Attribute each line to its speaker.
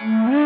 Speaker 1: Mm-hmm.